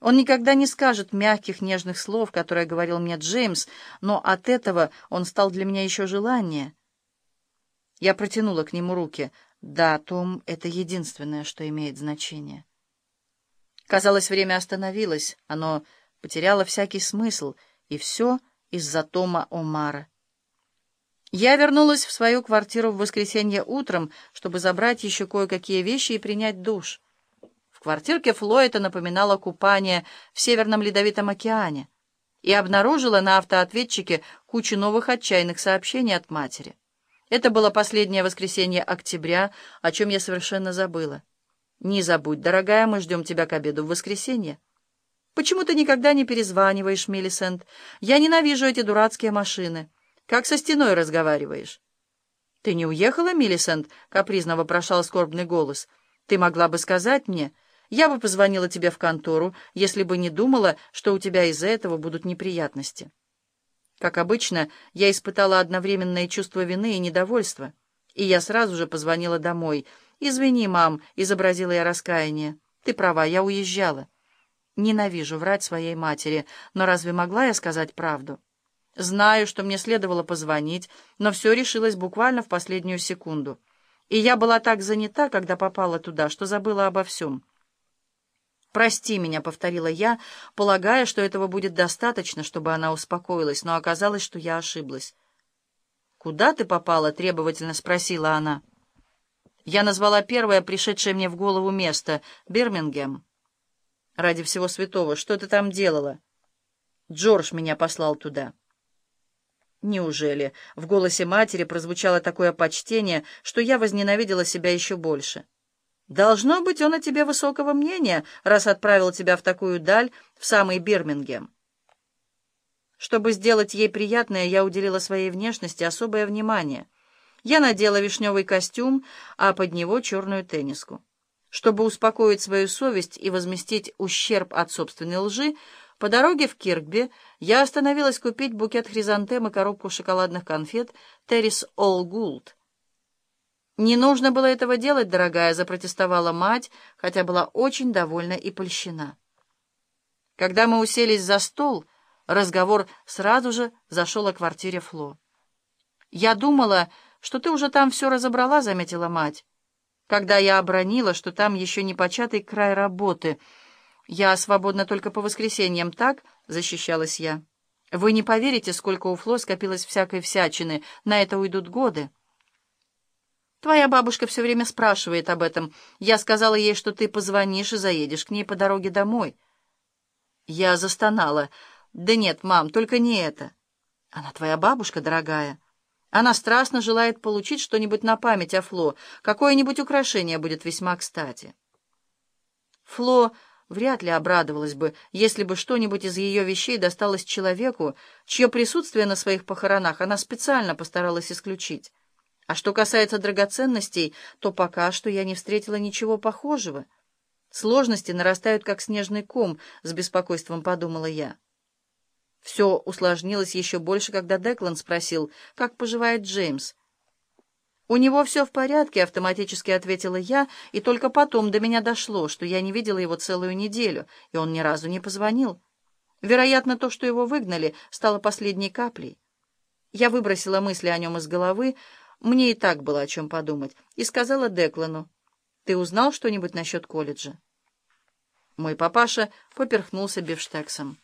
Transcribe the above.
Он никогда не скажет мягких, нежных слов, которые говорил мне Джеймс, но от этого он стал для меня еще желаннее. Я протянула к нему руки. Да, Том, это единственное, что имеет значение. Казалось, время остановилось, оно потеряло всякий смысл, и все из-за Тома Омара. Я вернулась в свою квартиру в воскресенье утром, чтобы забрать еще кое-какие вещи и принять душ. В квартирке Фло это напоминало купание в Северном Ледовитом океане и обнаружила на автоответчике кучу новых отчаянных сообщений от матери. Это было последнее воскресенье октября, о чем я совершенно забыла. «Не забудь, дорогая, мы ждем тебя к обеду в воскресенье». «Почему ты никогда не перезваниваешь, Миллисент? Я ненавижу эти дурацкие машины. Как со стеной разговариваешь?» «Ты не уехала, Миллисент?» — капризно вопрошал скорбный голос. «Ты могла бы сказать мне...» Я бы позвонила тебе в контору, если бы не думала, что у тебя из-за этого будут неприятности. Как обычно, я испытала одновременное чувство вины и недовольства, и я сразу же позвонила домой. «Извини, мам», — изобразила я раскаяние. «Ты права, я уезжала». Ненавижу врать своей матери, но разве могла я сказать правду? Знаю, что мне следовало позвонить, но все решилось буквально в последнюю секунду. И я была так занята, когда попала туда, что забыла обо всем. «Прости меня», — повторила я, полагая, что этого будет достаточно, чтобы она успокоилась, но оказалось, что я ошиблась. «Куда ты попала?» — требовательно спросила она. Я назвала первое пришедшее мне в голову место — Бирмингем. «Ради всего святого, что ты там делала?» «Джордж меня послал туда». «Неужели?» — в голосе матери прозвучало такое почтение, что я возненавидела себя еще больше. Должно быть, он о тебе высокого мнения, раз отправил тебя в такую даль, в самый Бирмингем. Чтобы сделать ей приятное, я уделила своей внешности особое внимание. Я надела вишневый костюм, а под него черную тенниску. Чтобы успокоить свою совесть и возместить ущерб от собственной лжи, по дороге в Киркби я остановилась купить букет хризантем и коробку шоколадных конфет «Террис All Gould». «Не нужно было этого делать, дорогая», — запротестовала мать, хотя была очень довольна и польщена. Когда мы уселись за стол, разговор сразу же зашел о квартире Фло. «Я думала, что ты уже там все разобрала», — заметила мать. Когда я обронила, что там еще не початый край работы. «Я свободна только по воскресеньям, так?» — защищалась я. «Вы не поверите, сколько у Фло скопилось всякой всячины. На это уйдут годы». Твоя бабушка все время спрашивает об этом. Я сказала ей, что ты позвонишь и заедешь к ней по дороге домой. Я застонала. Да нет, мам, только не это. Она твоя бабушка, дорогая. Она страстно желает получить что-нибудь на память о Фло. Какое-нибудь украшение будет весьма кстати. Фло вряд ли обрадовалась бы, если бы что-нибудь из ее вещей досталось человеку, чье присутствие на своих похоронах она специально постаралась исключить. А что касается драгоценностей, то пока что я не встретила ничего похожего. Сложности нарастают, как снежный ком, с беспокойством подумала я. Все усложнилось еще больше, когда Деклан спросил, как поживает Джеймс. «У него все в порядке», — автоматически ответила я, и только потом до меня дошло, что я не видела его целую неделю, и он ни разу не позвонил. Вероятно, то, что его выгнали, стало последней каплей. Я выбросила мысли о нем из головы, мне и так было о чем подумать, и сказала Деклану, «Ты узнал что-нибудь насчет колледжа?» Мой папаша поперхнулся бифштексом.